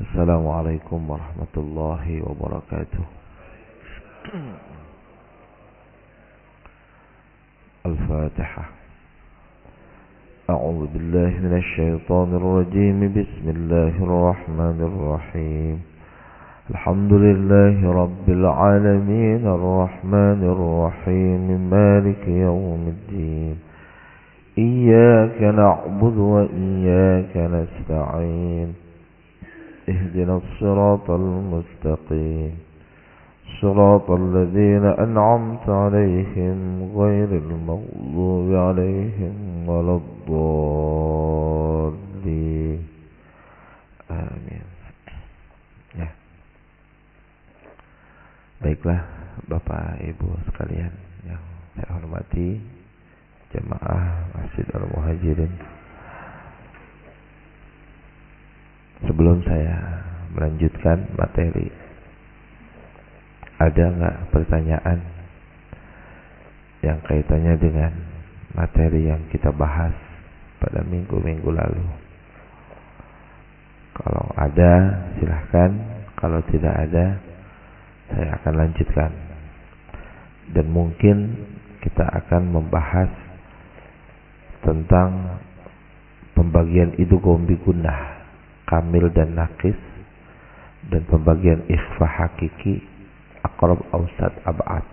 السلام عليكم ورحمة الله وبركاته. الفاتحة. أعوذ بالله من الشيطان الرجيم. بسم الله الرحمن الرحيم. الحمد لله رب العالمين. الرحمن الرحيم. مالك يوم الدين. إياك نعبد وإياك نستعين. اهدنا الصراط المستقيم صراط الذين أنعمت عليهم غير المغضوب عليهم ولا الضالين آمين ya. Baiklah Bapak Ibu sekalian yang saya hormati jemaah Masjid Al-Muhajirin Sebelum saya melanjutkan materi Ada nggak pertanyaan Yang kaitannya dengan materi yang kita bahas pada minggu-minggu lalu? Kalau ada silahkan. Kalau tidak ada Saya akan lanjutkan. Dan mungkin kita akan membahas Tentang Pembagian itu gombi gunah kamil dan nakis dan pembagian ikhfa hakiki akrab ausad abad.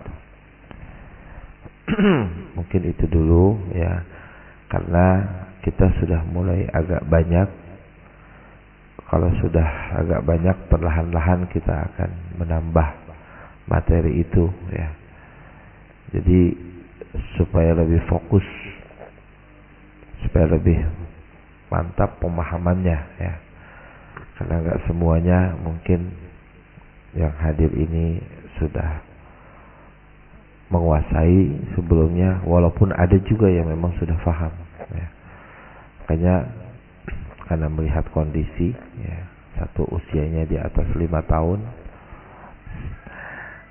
Mungkin itu dulu ya. Karena kita sudah mulai agak banyak. Kalau sudah agak banyak perlahan-lahan kita akan menambah materi itu ya. Jadi supaya lebih fokus supaya lebih mantap pemahamannya ya karena nggak semuanya mungkin yang hadir ini sudah menguasai sebelumnya walaupun ada juga yang memang sudah paham ya. makanya karena melihat kondisi ya satu usianya di atas lima tahun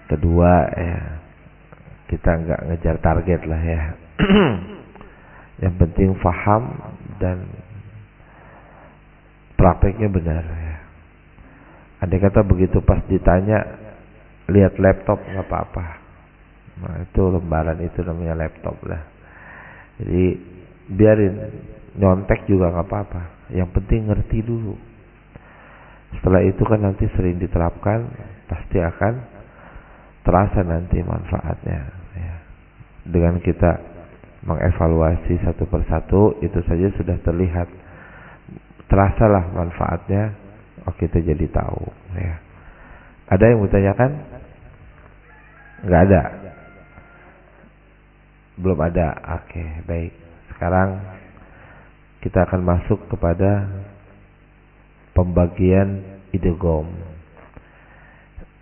kedua ya kita nggak ngejar target lah ya yang penting paham dan prakteknya benar ya. Ada kata begitu pas ditanya lihat laptop nggak apa-apa. Nah, itu lembaran itu namanya laptop lah. Jadi biarin nyontek juga nggak apa-apa. Yang penting ngerti dulu. Setelah itu kan nanti sering diterapkan pasti akan terasa nanti manfaatnya. Ya. Dengan kita mengevaluasi satu persatu itu saja sudah terlihat terasalah manfaatnya. Oh kita jadi tahu ya. Ada yang bertanyakan nggak ada. Belum ada. Oke baik. Sekarang kita akan masuk kepada pembagian idegom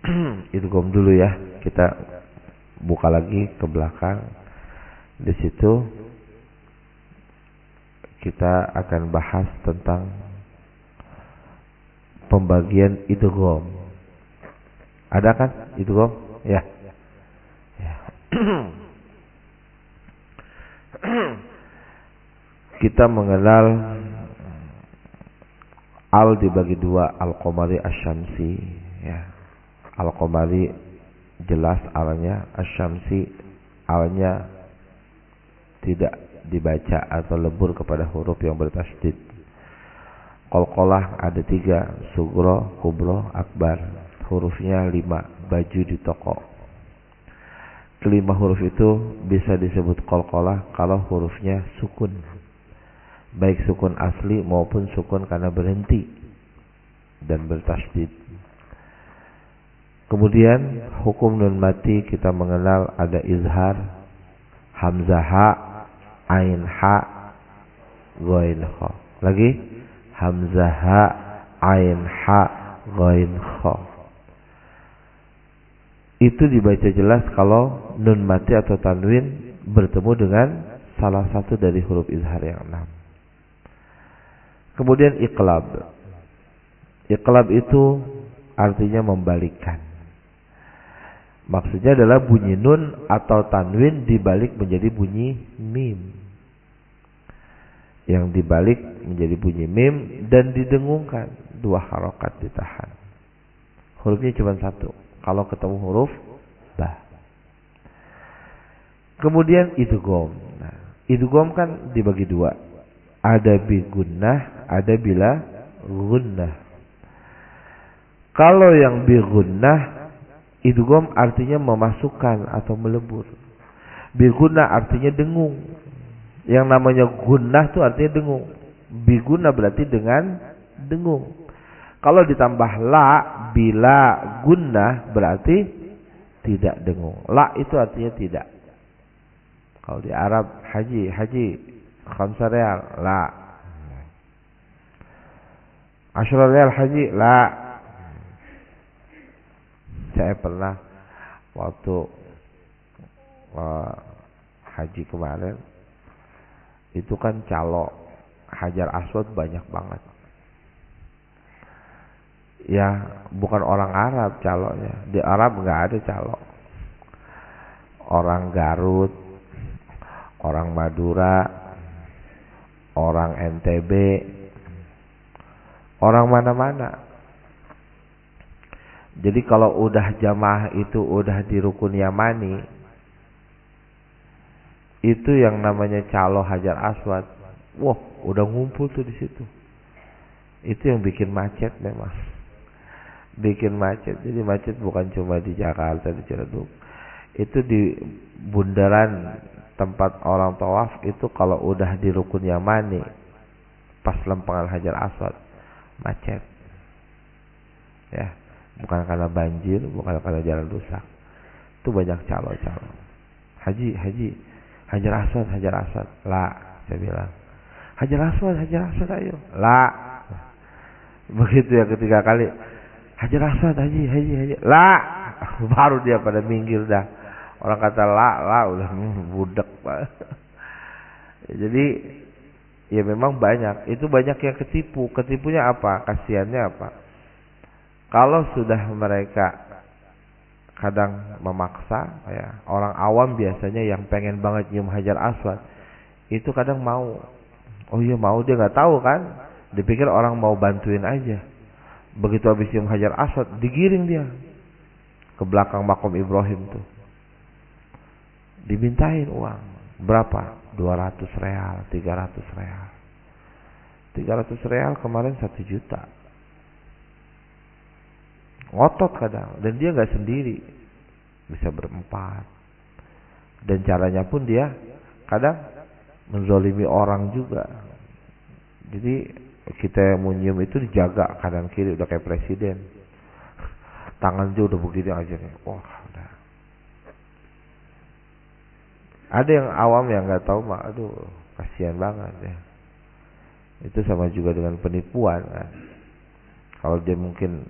idegom dulu ya. Kita buka lagi ke belakang. Di situ kita akan bahas tentang pembagian idgham. Ada kan idgham? Ya. ya. kita mengenal al dibagi dua al-qamari asyamsi ya. Al-qamari jelas alnya asyamsi alnya tidak dibaca atau lebur kepada huruf yang bertasdid. Kolkolah ada tiga, sugro, kubro, akbar. Hurufnya lima, baju di toko. Kelima huruf itu bisa disebut kolkolah kalau hurufnya sukun. Baik sukun asli maupun sukun karena berhenti dan bertasdid. Kemudian hukum nun mati kita mengenal ada izhar, hamzah ha, ain ha ghain. Lagi hamzah ha ain ha ghain. Itu dibaca jelas kalau nun mati atau tanwin bertemu dengan salah satu dari huruf izhar yang enam. Kemudian iqlab. Iqlab itu artinya membalikkan. Maksudnya adalah bunyi nun atau tanwin dibalik menjadi bunyi mim yang dibalik menjadi bunyi mim dan didengungkan dua harokat ditahan. Hurufnya cuma satu. Kalau ketemu huruf ba. Kemudian idgham. Nah, idgham kan dibagi dua. Ada bi gunnah, ada bila gunnah. Kalau yang bi gunnah idgham artinya memasukkan atau melebur. Bi gunnah artinya dengung. Yang namanya gunnah itu artinya dengung. Bi gunnah berarti dengan dengung. Kalau ditambah la bila gunnah berarti tidak dengung. La itu artinya tidak. Kalau di Arab haji, haji khamsa real, la. Asyra haji, la. Saya pernah waktu uh, haji kemarin itu kan calo hajar aswad banyak banget. Ya bukan orang Arab caloknya. Di Arab nggak ada calo. Orang Garut, orang Madura, orang NTB, orang mana-mana. Jadi kalau udah jamaah itu udah di rukun Yamani, itu yang namanya calo Hajar Aswad. Wah, udah ngumpul tuh di situ. Itu yang bikin macet memang. Bikin macet. Jadi macet bukan cuma di Jakarta, di Ciledug. Itu di bundaran tempat orang tawaf itu kalau udah di rukun Yamani pas lempengan Hajar Aswad macet. Ya, bukan karena banjir, bukan karena jalan rusak. Itu banyak calo-calo. Haji, haji, Hajar Aswad, Hajar Aswad. La, saya bilang. Hajar Aswad, Hajar Aswad ayo. La. Begitu ya ketiga kali. Hajar Aswad, haji, haji, haji. La. Baru dia pada minggir dah Orang kata la, la udah budak pak. Jadi ya memang banyak. Itu banyak yang ketipu. Ketipunya apa? Kasihannya apa? Kalau sudah mereka kadang memaksa, ya orang awam biasanya yang pengen banget nyium hajar aswad, itu kadang mau. Oh iya mau dia nggak tahu kan? Dipikir orang mau bantuin aja. Begitu habis nyium hajar aswad, digiring dia ke belakang makom Ibrahim tuh dimintain uang berapa 200 real 300 real 300 real kemarin 1 juta ngotot kadang. Dan dia nggak sendiri. Bisa berempat. Dan caranya pun dia kadang menzolimi orang juga. Jadi kita yang mau nyium itu dijaga kanan kiri udah kayak presiden. Tangan dia udah begini aja nih. Wah Ada yang awam yang nggak tahu mak, aduh kasihan banget ya. Itu sama juga dengan penipuan kan. Kalau dia mungkin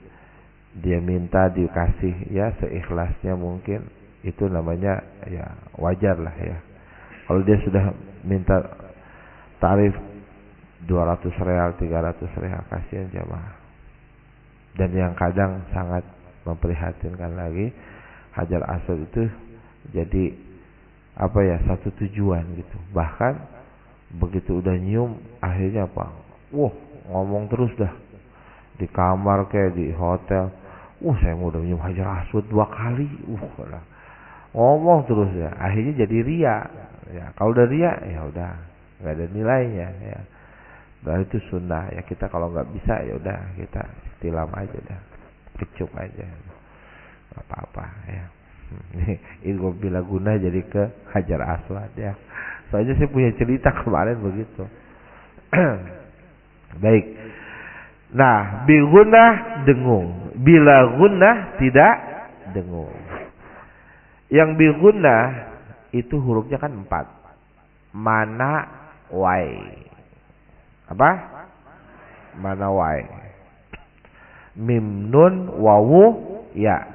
dia minta dikasih ya seikhlasnya mungkin. Itu namanya ya wajar lah ya. Kalau dia sudah minta tarif 200 real, 300 real kasihan jamaah. Dan yang kadang sangat memprihatinkan lagi Hajar Aswad itu jadi apa ya satu tujuan gitu. Bahkan begitu udah nyium akhirnya apa? Wah ngomong terus dah. Di kamar kayak di hotel wah saya udah nyium hajar aswad dua kali. Uh ngomong terus ya. Akhirnya jadi ria. Ya kalau udah ria ya udah. Nggak ada nilainya ya. Dan itu sunnah. Ya kita kalau nggak bisa ya udah. Kita tilam aja dah kecup aja. Apa apa ya. Ini bila guna jadi ke Hajar Aswad ya. Soalnya saya punya cerita kemarin begitu. Baik. Nah, guna dengung. Bila guna tidak dengung. Yang guna itu hurufnya kan empat. Mana wai. Apa? Mana wai. Mim nun wawu ya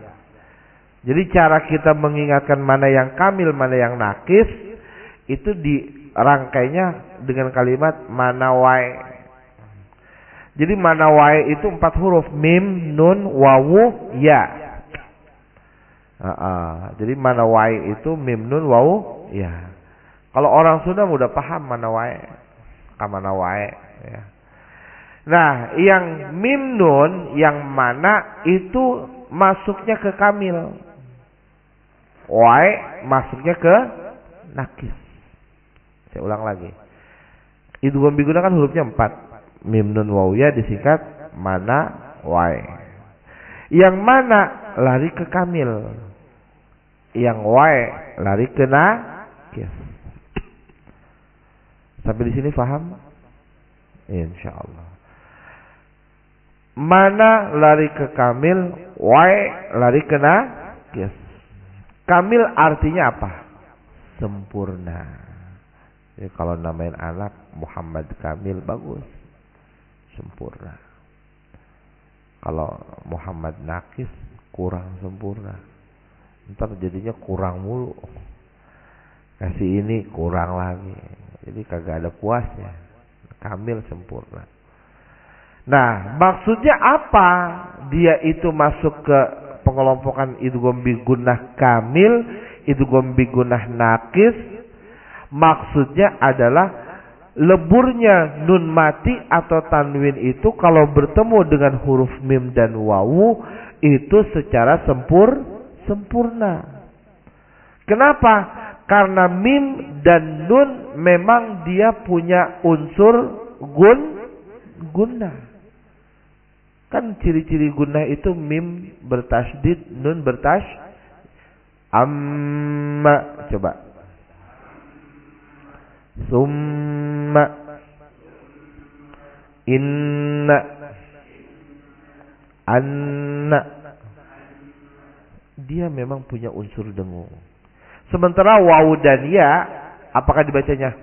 jadi cara kita mengingatkan mana yang kamil, mana yang nakis, itu dirangkainya dengan kalimat manawai. Jadi manawai itu empat huruf mim, nun, wawu, ya. Uh, uh. Jadi manawai itu mim, nun, wawu, ya. Kalau orang sudah mudah paham manawai, kamanawai, ya. Nah, yang mim nun yang mana itu masuknya ke kamil. Wai masuknya ke nakis. Saya ulang lagi. Idgham biguna kan hurufnya empat. Mim nun waw ya disingkat mana wai. Yang mana lari ke kamil. Yang wai lari ke nakis. Sampai di sini paham? Insya Allah. Mana lari ke kamil, why lari ke nakis. Kamil artinya apa? Sempurna. Jadi kalau namain anak Muhammad Kamil bagus. Sempurna. Kalau Muhammad Nakis kurang sempurna. Ntar jadinya kurang mulu. Kasih ini kurang lagi. Jadi kagak ada puasnya. Kamil sempurna. Nah, maksudnya apa? Dia itu masuk ke pengelompokan idgham gunah kamil, idgham gunah nakis. Maksudnya adalah leburnya nun mati atau tanwin itu kalau bertemu dengan huruf mim dan wawu itu secara sempur sempurna. Kenapa? Karena mim dan nun memang dia punya unsur gun guna. Kan ciri-ciri gunah itu mim bertasdid, nun bertas. Amma coba. Summa inna anna dia memang punya unsur dengung. Sementara wawu dan ya apakah dibacanya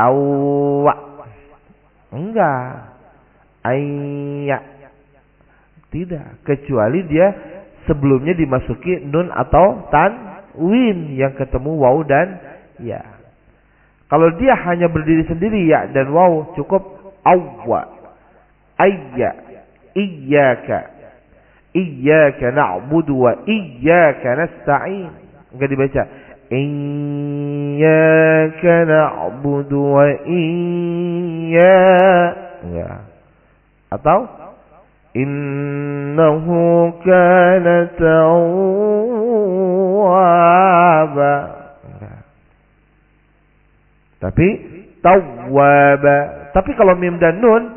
awwa? Enggak. Ayya tidak, kecuali dia sebelumnya dimasuki nun atau tanwin yang ketemu waw dan ya. Kalau dia hanya berdiri sendiri ya dan waw cukup awwa, ayya, iyyaka, iyyaka na'budu wa iyyaka nasta'in. Enggak dibaca. Iyyaka na'budu wa iyyaka. Enggak. Atau innahu kana tawwaba tapi tawwaba tapi kalau mim dan nun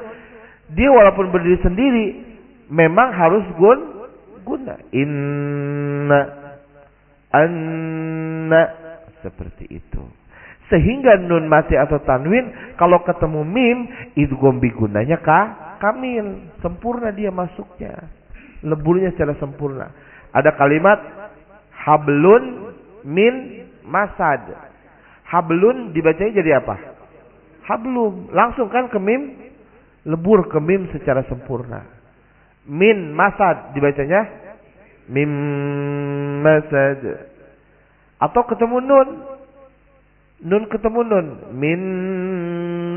dia walaupun berdiri sendiri memang harus gun guna inna anna seperti itu sehingga nun mati atau tanwin kalau ketemu mim itu gombi gunanya kah kamil, sempurna dia masuknya. Leburnya secara sempurna. Ada kalimat hablun min masad. Hablun dibacanya jadi apa? Hablum. Langsung kan ke mim. Lebur ke mim secara sempurna. Min masad dibacanya mim masad. Atau ketemu nun. Nun ketemu nun. Min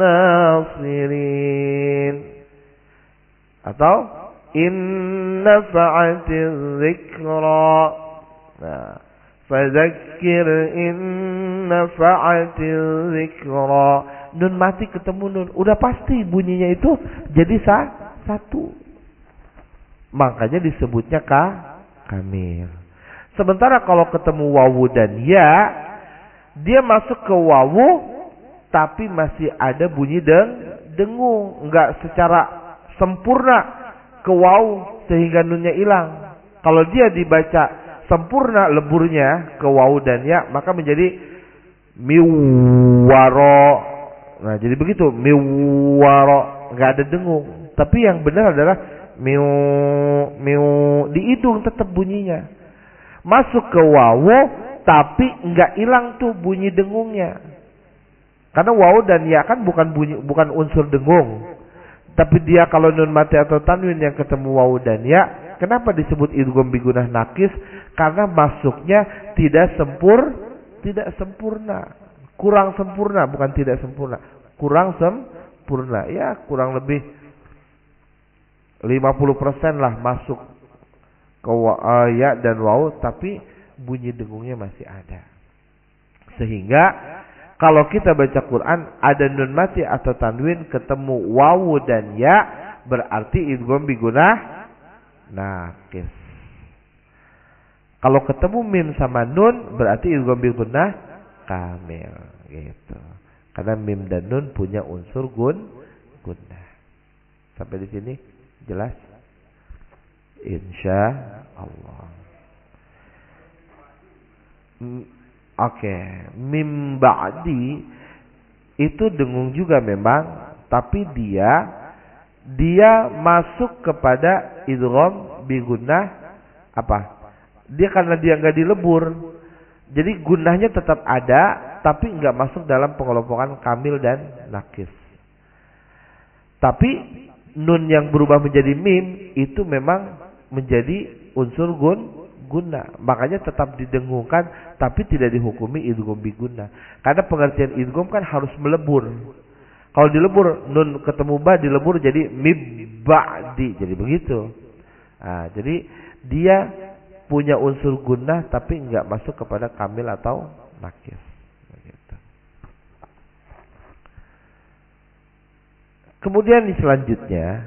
nasirin atau inna fa'atiz zikra nah fadzakir inna fa'atiz zikra nun mati ketemu nun. Udah pasti bunyinya itu jadi sa satu. Makanya disebutnya ka kamil. Sementara kalau ketemu wawu dan ya dia masuk ke wawu tapi masih ada bunyi deng dengung. Enggak secara sempurna ke waw sehingga nunnya hilang. Kalau dia dibaca sempurna leburnya ke waw dan ya maka menjadi miwaro. Nah, jadi begitu miwaro, nggak ada dengung. Tapi yang benar adalah miu miu di hidung tetap bunyinya. Masuk ke waw tapi nggak hilang tuh bunyi dengungnya. Karena waw dan ya kan bukan bunyi bukan unsur dengung. Tapi dia kalau nun mati atau tanwin yang ketemu wawu dan ya, kenapa disebut idgham bigunah nakis? Karena masuknya tidak sempur, tidak sempurna. Kurang sempurna, bukan tidak sempurna. Kurang sempurna. Ya, kurang lebih 50% lah masuk ke uh, ya dan wawu tapi bunyi dengungnya masih ada. Sehingga kalau kita baca Quran ada nun mati atau tanwin ketemu wawu dan ya berarti idgham bigunah nakis. Kalau ketemu mim sama nun berarti idgham bigunah kamil gitu. Karena mim dan nun punya unsur gun gunnah. Sampai di sini jelas? Insya Allah. Oke, okay. mim ba'di itu dengung juga memang, tapi dia dia masuk kepada idgham bi gunnah apa? Dia karena dia nggak dilebur, jadi gunahnya tetap ada, tapi nggak masuk dalam pengelompokan kamil dan nakis. Tapi nun yang berubah menjadi mim itu memang menjadi unsur gun guna. Makanya tetap didengungkan tapi tidak dihukumi idgham guna. Karena pengertian idgham kan harus melebur. Kalau dilebur nun ketemu ba dilebur jadi mibadi jadi begitu. Nah, jadi dia punya unsur guna tapi nggak masuk kepada kamil atau. Begitu. Kemudian di selanjutnya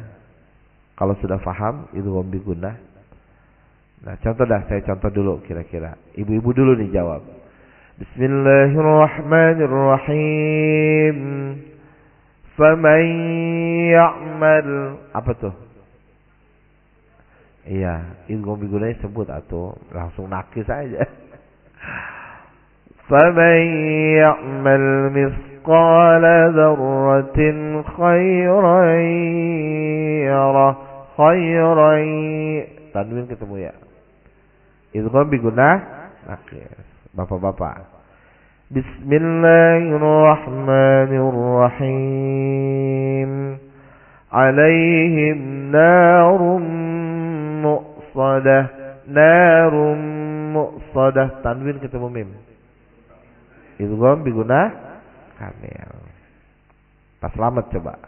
kalau sudah paham itu wambi guna. Nah contoh dah saya contoh dulu kira-kira. Ibu-ibu dulu nih jawab. Bismillahirrahmanirrahim. Faman ya'mal apa tuh? Iya, ilmu bigulanya sebut atau langsung nakis saja. Faman ya'mal misqala dzarratin khairan yara khairan tanwin ketemu ya. Idgham biguna nakis. Bapak-bapak. Bismillahirrahmanirrahim alaihim narum muqsadah narum muqsadah tanwin ketemu mim idgham biguna? Kamil pas selamat coba.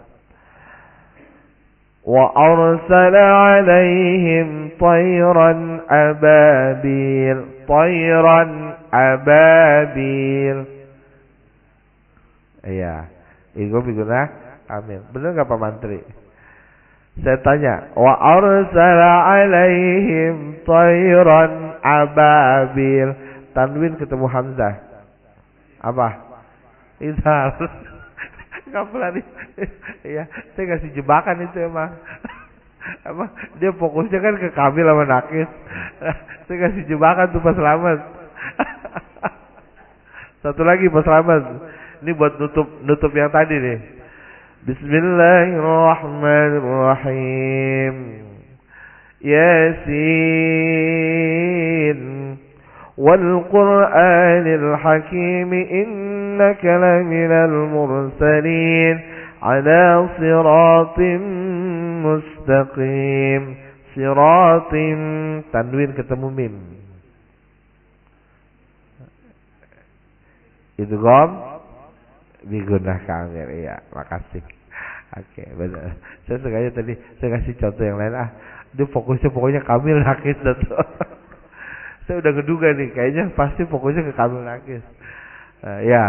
Wa arsala alaihim tayran ababil. Tayran ababil iya idgham biguna kamil benar nggak Pak Mantri saya tanya, wa arsala alaihim tayran ababil. Tanwin ketemu Hamzah. Apa? Izhar. Kapan Iya, saya kasih jebakan itu emang. Apa? Dia fokusnya kan ke Kamil sama Nakis. saya kasih jebakan tuh pas selamat. Satu lagi pas selamat. Ini buat nutup nutup yang tadi nih. بسم الله الرحمن الرحيم ياسين والقرآن الحكيم إنك لمن المرسلين على صراط مستقيم صراط تنوين ketemu mim idgham digunakan ya makasih Oke, okay, benar. Saya sengaja tadi saya kasih contoh yang lain ah. Dia fokusnya pokoknya Kamil Nakis dan saya udah keduga nih, kayaknya pasti fokusnya ke Kamil Nakis. Uh, ya,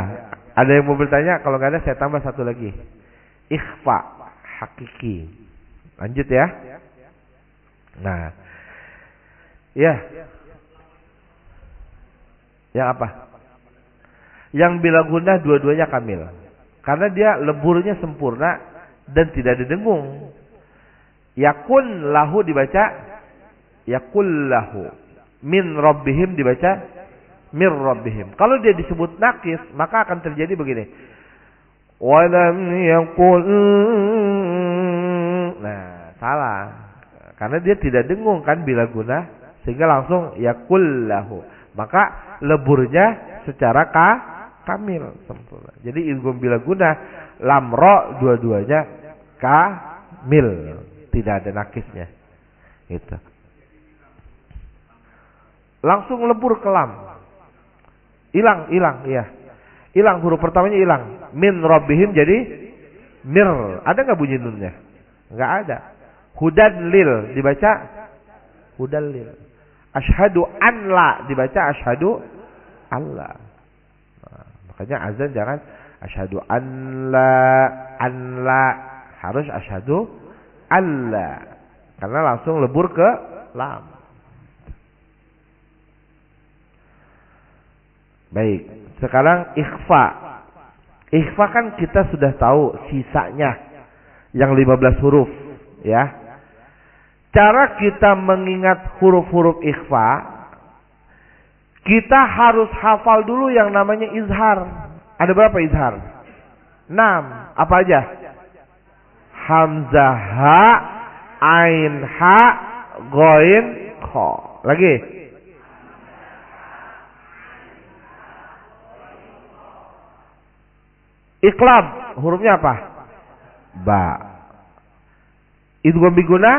ada yang mau bertanya? Kalau nggak ada saya tambah satu lagi. Ikhfa hakiki. Lanjut ya. Nah. Ya. Yang apa? Yang bila guna dua-duanya kamil. Karena dia leburnya sempurna dan tidak didengung. Yakun lahu dibaca yakul lahu. Min rabbihim dibaca mir rabbihim. Kalau dia disebut nakis, maka akan terjadi begini. Walam yakul Nah, salah. Karena dia tidak dengung kan bila guna sehingga langsung yakul lahu. Maka leburnya secara ka kamil sempurna. Jadi idgham bila guna lamro dua-duanya kamil, tidak ada nakisnya. Itu. Langsung lebur ke lam. Hilang, hilang, iya. Hilang huruf pertamanya hilang. Min rabbihim jadi mir. Ada nggak bunyi nunnya? Nggak ada. Hudan lil dibaca hudan lil. Ashadu an la dibaca ashadu Allah. Makanya azan jangan ashadu an la an la harus asyhadu Allah. Karena langsung lebur ke lam. Baik, sekarang ikhfa. Ikhfa kan kita sudah tahu sisanya yang 15 huruf, ya. Cara kita mengingat huruf-huruf ikhfa, kita harus hafal dulu yang namanya izhar. Ada berapa izhar? 6. Apa aja? Hamzah ha, ain ha, goin kho. Lagi? Iklab hurufnya apa? Ba. Idgham biguna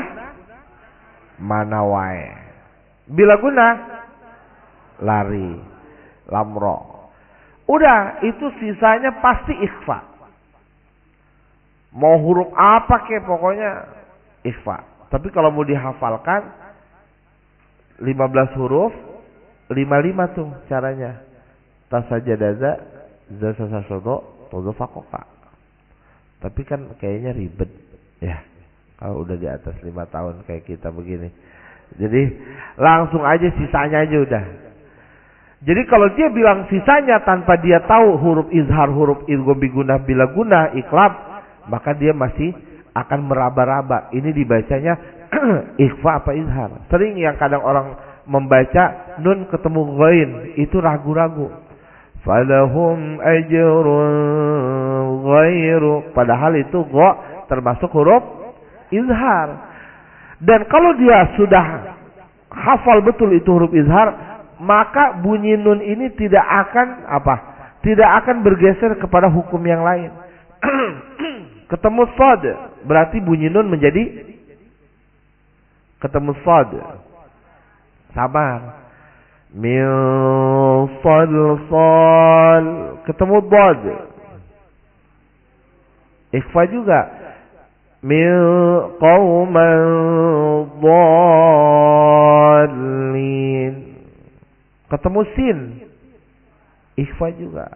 mana wae. Bila guna lari. Lamro. Udah, itu sisanya pasti ikhfa. Mau huruf apa ke pokoknya ikhfa. Tapi kalau mau dihafalkan 15 huruf 55 tuh caranya. Tasajadaza, zasasasodo, todo fakoka. Tapi kan kayaknya ribet ya. Kalau udah di atas lima tahun kayak kita begini. Jadi langsung aja sisanya aja udah. Jadi kalau dia bilang sisanya tanpa dia tahu huruf izhar, huruf idgham biguna bila guna, iklab, maka dia masih akan meraba-raba. Ini dibacanya ikhfa apa izhar. Sering yang kadang orang membaca nun ketemu ghain, itu ragu-ragu falahum ajrun padahal itu go termasuk huruf izhar dan kalau dia sudah hafal betul itu huruf izhar maka bunyi nun ini tidak akan apa tidak akan bergeser kepada hukum yang lain. Ketemu sod berarti bunyi nun menjadi ketemu sod. Sabar. Min salsal ketemu dad ikhfa juga. Min qauman dhalin ketemu sin. Ikhfa juga.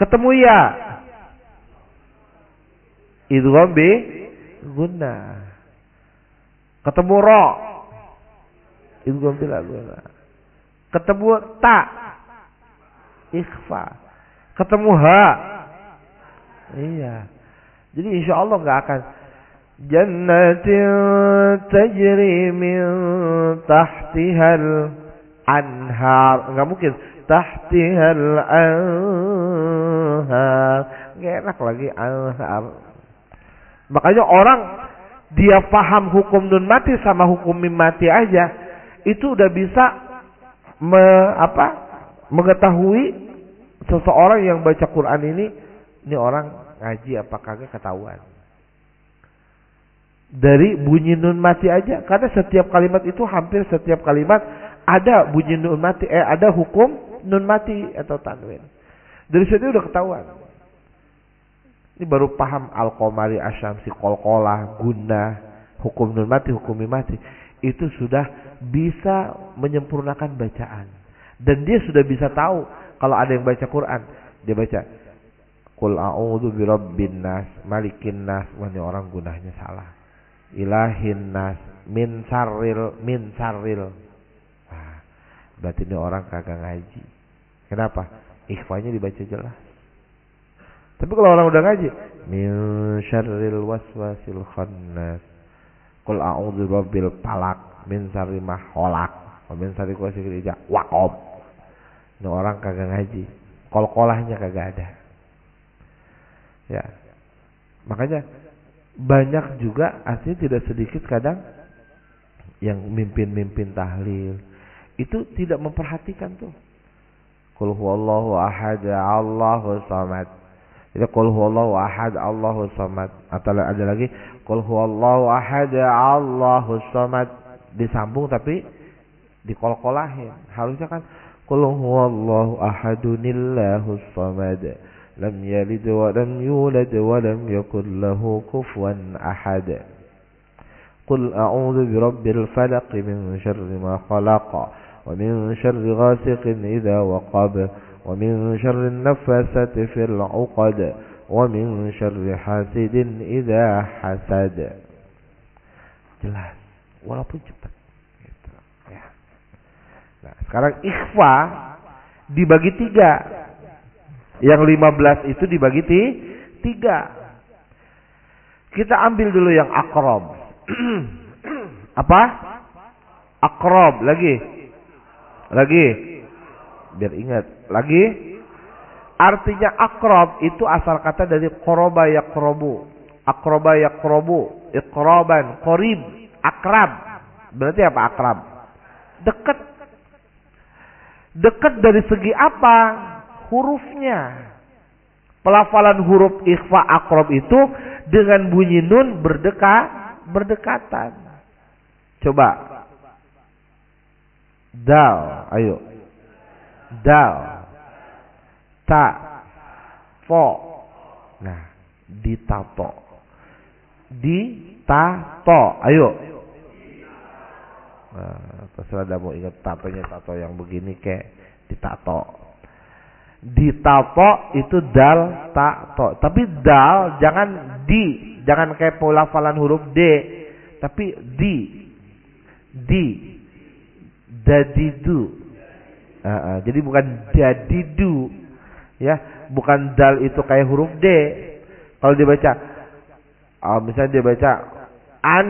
Ketemu ya. Idgham bi guna ketemu ra. Idgham bil guna Ketemu tak ikhfa. Ketemu ha. Iya. Jadi insya Allah nggak akan. Jannatin tajri min tahtihal anhar. Nggak mungkin tahtihal anhar. Nggak enak lagi anhar. Makanya orang dia paham hukum nun mati sama hukum mim mati aja itu udah bisa me, apa mengetahui seseorang yang baca Quran ini ini orang ngaji apa kagak ketahuan dari bunyi nun mati aja karena setiap kalimat itu hampir setiap kalimat ada bunyi nun mati eh ada hukum nun mati atau tanwin dari situ udah ketahuan ini baru paham al-qamari asyamsi kolkolah guna hukum nun mati hukum mati itu sudah bisa menyempurnakan bacaan. Dan dia sudah bisa tahu kalau ada yang baca Quran, dia baca Qul a'udzu birabbin nas, malikin nas, ini orang gunanya salah. Ilahin nas, min sarril, min sarril. Berarti ini orang kagak ngaji. Kenapa? Ikhfanya dibaca jelas. Tapi kalau orang udah ngaji, min syarril waswasil khannas. Qul a'udzu birabbil falaq min sari maholak min sari kuasi kerja wakob ini orang kagak ngaji kol-kolahnya kagak ada ya makanya banyak juga aslinya tidak sedikit kadang yang mimpin-mimpin tahlil itu tidak memperhatikan tuh Qul huwallahu ahad Allahu samad itu qul huwallahu ahad Allahu samad atau ada lagi qul huwallahu ahad Allahu samad disambung tapi dikol-kolahin. Harusnya kan qul huwallahu ahadunillahus samad lam yalid wa lam yulad wa lam yakul lahu kufuwan ahad. قل أعوذ برب الفلق من شر ما خلق ومن شر غاسق إذا وقب ومن شر النفاسة في العقد ومن شر حاسد إذا حسد jelas walaupun cepat gitu ya nah sekarang ikhfa dibagi tiga yang lima belas itu dibagi tiga kita ambil dulu yang akrob apa akrob lagi lagi biar ingat lagi artinya akrob itu asal kata dari koroba yakrobu akroba yakrobu iqraban, qarib, akrab. Berarti apa akrab? Dekat. Dekat dari segi apa? Hurufnya. Pelafalan huruf ikhfa akrab itu dengan bunyi nun berdekat, berdekatan. Coba. Dal, ayo. Dal. Ta. Fo. Nah, ditato ditato. Ayo. Nah, terserah ada mau ingat tatonya tato yang begini kayak ditato. Ditato itu dal tato. Tapi dal jangan di, jangan kayak pelafalan huruf D, tapi di. Di. Dadidu. Uh, uh, jadi bukan dadidu. Ya, bukan dal itu kayak huruf D. Kalau dibaca Oh, misalnya dia baca an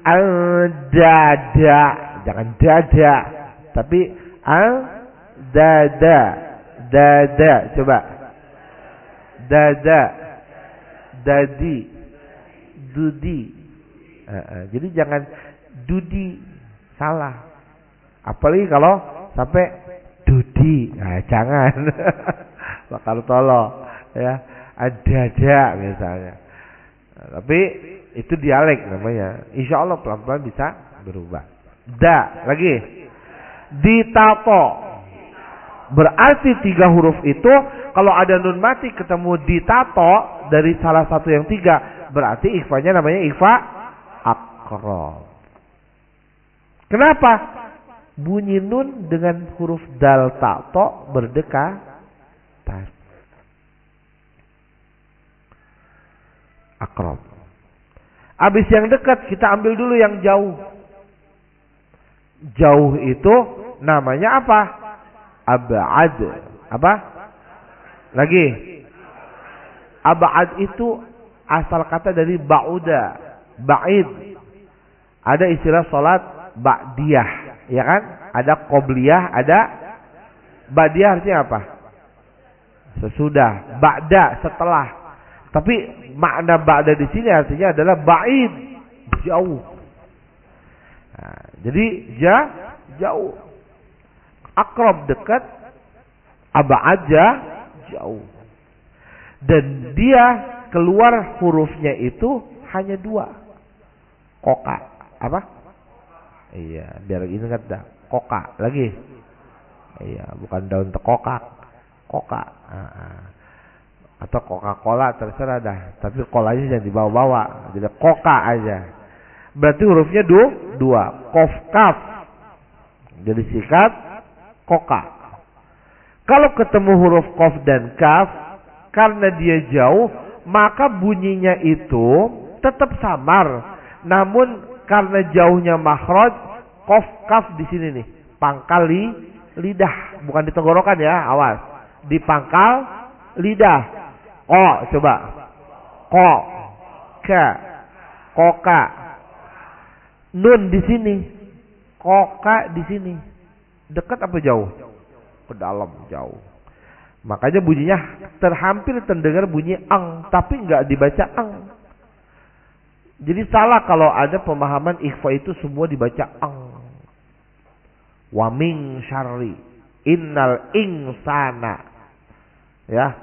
al dada, jangan dada, tapi al dada, dada, coba dada, dadi, dudi. Uh, uh, jadi jangan dudi, salah. Apalagi kalau sampai dudi, nah, jangan, bakal tolong, ya. Ada-ada misalnya. Nah, tapi itu dialek namanya. Insya Allah pelan-pelan bisa berubah. Da lagi. Ditato. Berarti tiga huruf itu kalau ada nun mati ketemu ditato dari salah satu yang tiga berarti ikhfanya namanya ikhfa akrob. Kenapa? Bunyi nun dengan huruf dal tato berdekatan. akrob. Habis yang dekat kita ambil dulu yang jauh. Jauh itu namanya apa? Abad. Apa? Lagi. Abad itu asal kata dari ba'uda. Ba'id. Ada istilah salat ba'diyah. Ya kan? Ada qobliyah, ada ba'diyah artinya apa? Sesudah. Ba'da, setelah. Tapi makna ba'da di sini artinya adalah ba'id, jauh. Nah, jadi ja jauh. Akrob dekat, aba aja jauh. Dan dia keluar hurufnya itu hanya dua. Koka. Apa? Iya, biar ingat dah. Koka lagi. Iya, bukan daun tekokak. Koka. Atau Coca-Cola terserah dah. Tapi kolanya jangan dibawa-bawa. Jadi Coca aja. Berarti hurufnya du, dua. Kof kaf. Jadi sikat Coca. Kalau ketemu huruf kof dan kaf, karena dia jauh, maka bunyinya itu tetap samar. Namun karena jauhnya makhraj, kof kaf di sini nih, pangkal li, lidah, bukan di tenggorokan ya, awas. Di pangkal lidah. Ko coba. Ko. Ka. Koka. Nun di sini. Koka di sini. Dekat apa jauh? Ke dalam jauh. Makanya bunyinya terhampir terdengar bunyi ang, tapi nggak dibaca ang. Jadi salah kalau ada pemahaman ikhfa itu semua dibaca ang. Wa min syarri innal insana. Ya,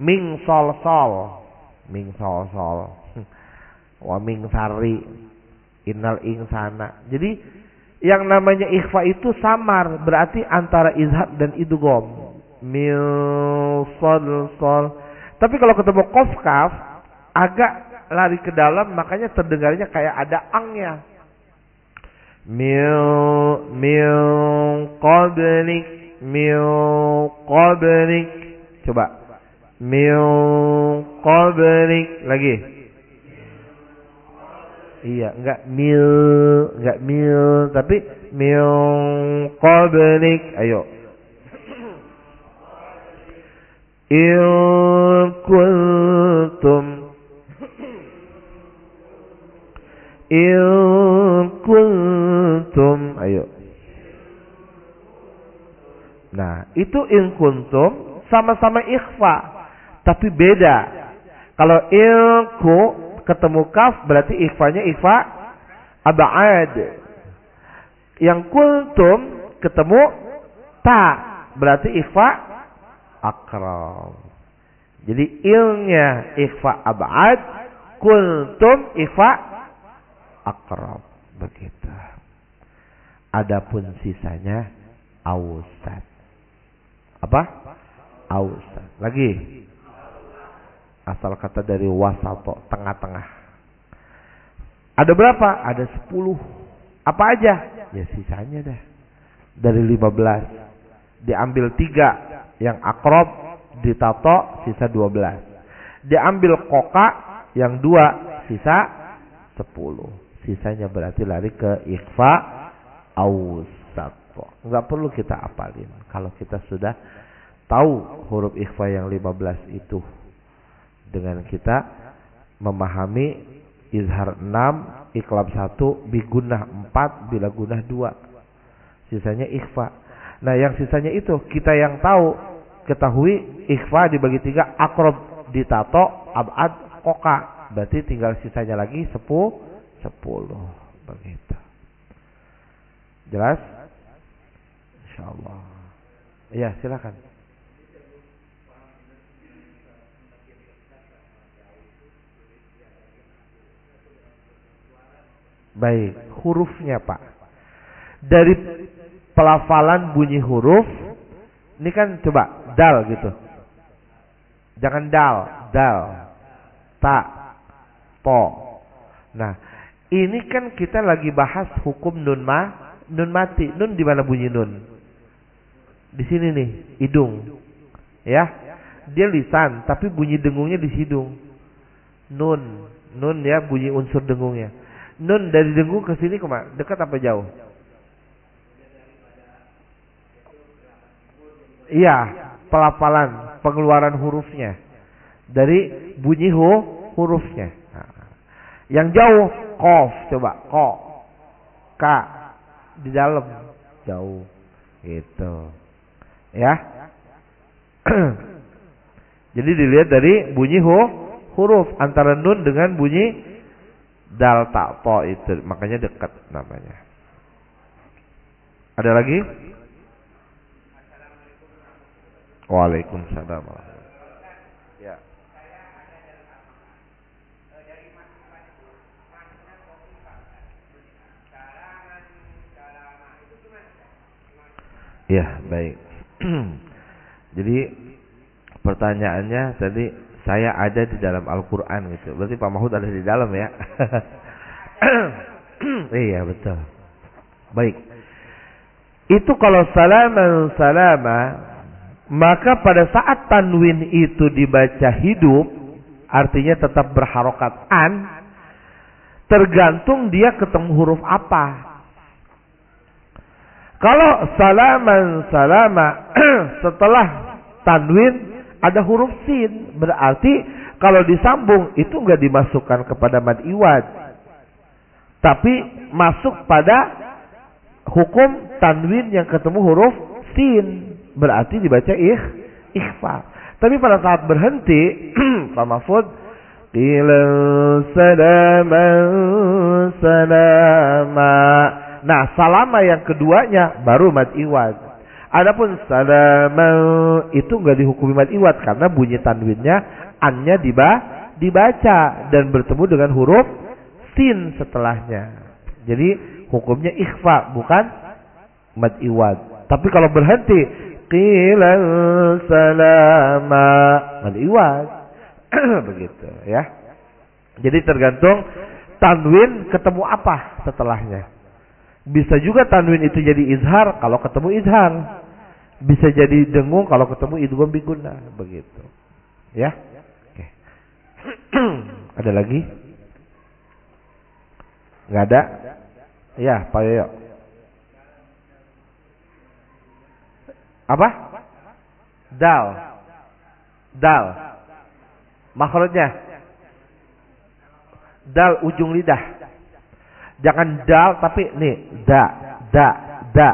Ming sol sol. Ming sol sol. Wa ming sari. Innal insana. Jadi yang namanya ikhfa itu samar. Berarti antara izhar dan idgham. Mil sol sol. Tapi kalau ketemu kof kaf. Agak lari ke dalam. Makanya terdengarnya kayak ada angnya. Mil mil qablik mil qablik coba min qablik lagi Iya, enggak mil, enggak mil, tapi mil qablik. Ayo. Il kuntum Il kuntum Ayo Nah itu in kuntum Sama-sama ikhfa Tapi beda Kalau ilku ketemu kaf berarti ikhfanya ikhfa abad. Yang kultum ketemu ta berarti ikhfa akram. Jadi ilnya ikhfa abad, kultum ikhfa akram. Begitu. Adapun sisanya ausat. Apa? Ausat. Lagi asal kata dari wasato tengah-tengah ada berapa ada sepuluh apa aja ya sisanya dah dari lima belas diambil tiga yang akrob ditato sisa dua belas diambil koka yang dua sisa sepuluh sisanya berarti lari ke ikhfa ausato nggak perlu kita apalin kalau kita sudah tahu huruf ikhfa yang lima belas itu dengan kita memahami izhar 6, iklab 1, bigunah 4, bila gunah 2. Sisanya ikhfa. Nah, yang sisanya itu kita yang tahu, ketahui ikhfa dibagi tiga, akrob ditato, abad, koka. Berarti tinggal sisanya lagi 10, 10. Begitu. Jelas? Insyaallah. Iya, silakan. Baik, hurufnya Pak. Dari pelafalan bunyi huruf, ini kan coba dal gitu. Jangan dal, dal, tak, to. Nah, ini kan kita lagi bahas hukum nun ma, nun mati. Nun di mana bunyi nun? Di sini nih, hidung. Ya, dia lisan, tapi bunyi dengungnya di hidung. Nun, nun ya bunyi unsur dengungnya. Nun dari dengung ke sini ke mana? Dekat apa jauh? Iya, pelafalan, pengeluaran hurufnya. Dari bunyi hu, hurufnya. Nah. Yang jauh, kof, coba, ko, ka, di dalam, jauh, gitu. Ya. Jadi dilihat dari bunyi hu, huruf antara nun dengan bunyi dal tak to itu makanya dekat namanya. Ada lagi? Waalaikumsalam. Ya. Ya, baik. Jadi pertanyaannya tadi saya ada di dalam Al-Quran gitu. Berarti Pak Mahfud ada di dalam ya. iya betul. Baik. Itu kalau salaman salama, maka pada saat tanwin itu dibaca hidup, artinya tetap berharokat an, tergantung dia ketemu huruf apa. Kalau salaman salama setelah tanwin ada huruf sin. Berarti kalau disambung itu enggak dimasukkan kepada mad iwad. Tapi masuk pada hukum tanwin yang ketemu huruf sin. Berarti dibaca ikh, ikhfa. Tapi pada saat berhenti, Pak Mahfud, Qila salaman salama. Nah, salama yang keduanya baru mad iwad. Adapun salama itu enggak dihukumi mad iwat karena bunyi tanwinnya annya diba dibaca dan bertemu dengan huruf sin setelahnya. Jadi hukumnya ikhfa bukan mad iwat. Tapi kalau berhenti qila salama mad iwat. Begitu ya. Jadi tergantung tanwin ketemu apa setelahnya. Bisa juga tanwin itu jadi izhar kalau ketemu izhar bisa jadi dengung kalau ketemu idgham biguna begitu. Ya. Oke. Ada lagi? Nggak ada? Iya, Pak Yoyo. Apa? Dal. Dal. Makhrajnya. Dal ujung lidah. Jangan dal tapi nih da, da, da.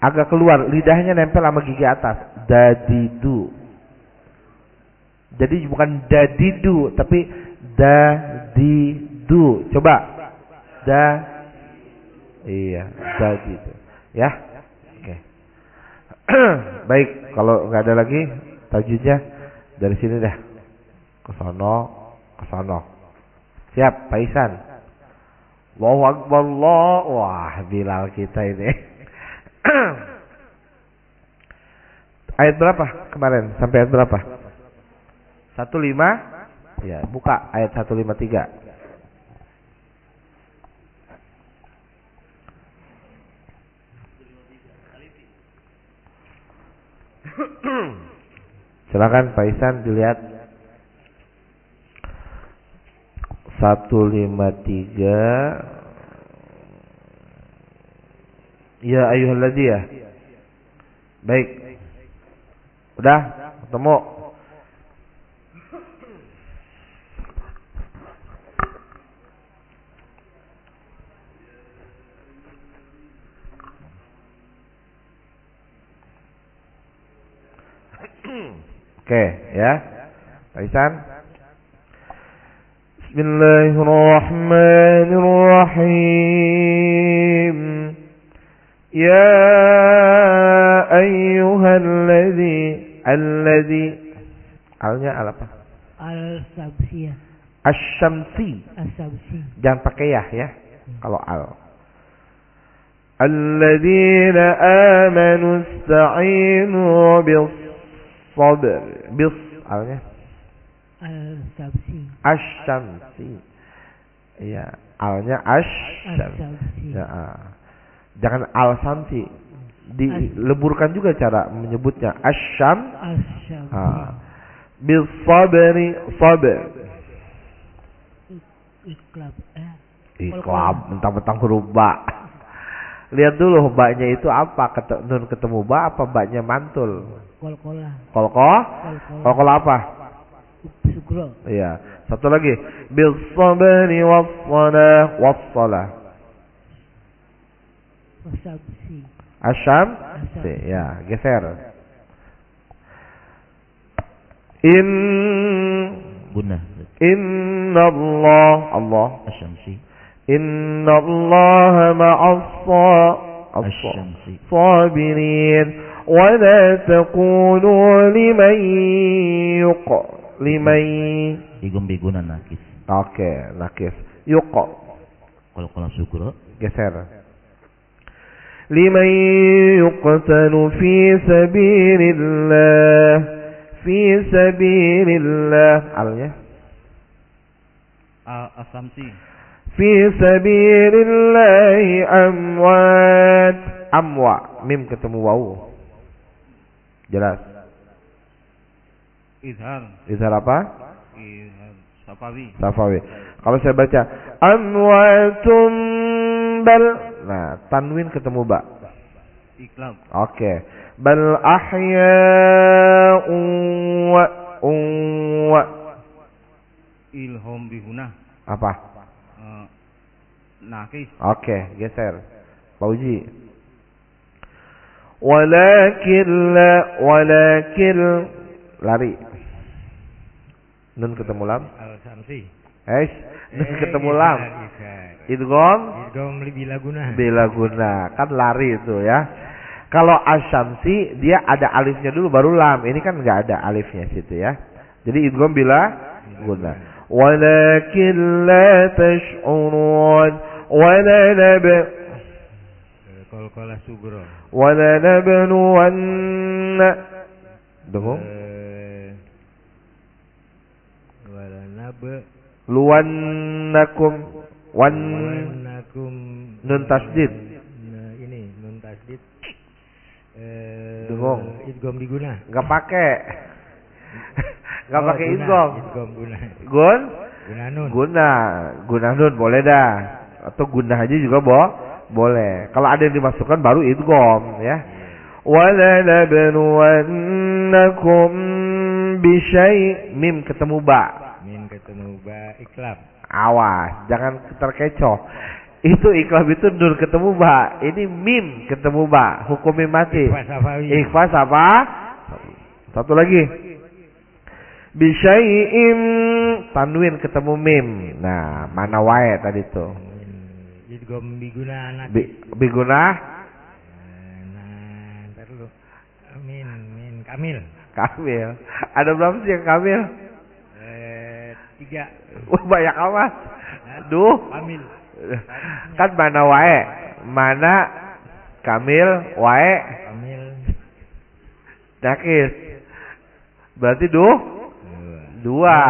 Agak keluar lidahnya nempel sama gigi atas. Dadidu. Jadi bukan dadidu tapi dadidu. Coba. Da Iya, dadidu. Ya. Oke. Baik, kalau nggak ada lagi tajwidnya dari sini dah. Ke sono. Siap, Pak Isan. Allahu Akbar Allah. Wah, Bilal kita ini. ayat berapa kemarin? Sampai ayat berapa? 15 Ya, buka ayat 153. Silakan Pak Isan dilihat 153 Ya ayyuhalladzia Baik. Udah? Ketemu? Oke, ya. Pak Isan. Bismillahirrahmanirrahim. Ya ayyuhalladzi alladzi alnya al apa? Al-Sabsiyah. Asy-syamsi. As-Sabsi. Jangan pakai ya ya. Kalau al. Alladzina amanu ista'inu bis sabr. Bis alnya Al-Sabsi. Asy-syamsi. Iya, alnya asy As-Sabsi. Ya, ah. Jangan al-samsi. Dileburkan juga cara menyebutnya As-Sabsi. ah. bil sabri sabr. Iklab. Eh. Iklab mentang-mentang huruf ba. Lihat dulu baknya itu apa? Ket- Nun ketemu ba apa baknya mantul? Kol-kola. Kolko? Kol-kola. Kolko apa? Sugro. Iya. Satu lagi. Bil sabri was salah was salah. Asyam? Si, ya, geser. In Bunah Inna Allah Allah Asyamsi Inna Allah ma'as الصابرين ولا تقولوا لمن يق limai. Igum biguna nakis. Oke okay, nakis. Yuko kalau kalau syukur oh. geser. Liman yuqtalu fi sabilillah. Fi sabilillah. Alnya asamsi fi sabilillah amwat. Amwa. Mim ketemu wau jelas. Izhar Izhar apa? Izhar Safawi Safawi. Kalau saya baca amwatum bal. Nah, tanwin ketemu ba. Iklab Oke. Bal ahya'un wa wa Ilhom bihuna apa? Eh, Nakis Oke, geser. Pauji. Walakin la walakin lari. Nun ketemu lam. Al-Samsi. Eh, nun Eh, ketemu Izhar, lam. Izhar. Idgham Idgham bila guna. bila guna. Kan lari itu ya. Kalau asyamsi dia ada alifnya dulu baru lam. Ini kan nggak ada alifnya situ ya. Jadi idgham bila guna. Walakin la tash'urun. Wala nab Kol-kola sugro. wala nabluwanna. Dengung? Eh, Wala nab luwannakum wan luwannakum. nun tasdid. Nah, ini nun tasdid. Eh dugong idgham diguna enggak pakai. Enggak oh, pakai idgham idgham guna. Gun? Guna nun. Guna. Guna nun boleh dah. Atau guna aja juga boh boleh. Kalau ada yang dimasukkan baru idgham ya. Wala nabnuwannakum bisyai mim ketemu ba. Iklab. Awas, jangan terkecoh. Itu ikhlas itu nur ketemu ba. Ini mim ketemu ba. Hukum mim mati. Ikhfa safawi. Ikhlas apa? Satu lagi. Bisyai'in tanwin ketemu mim. Nah, mana wae tadi tuh. Idgham biguna anak. Bi, biguna Nah. Min min kamil. kamil. Ada berapa sih yang kamil? Eh, tiga. Wah, banyak amat. Duh. Kamil. Kan mana wae? Mana kamil wae Kamil. nakis. Berarti duh Dua. dua.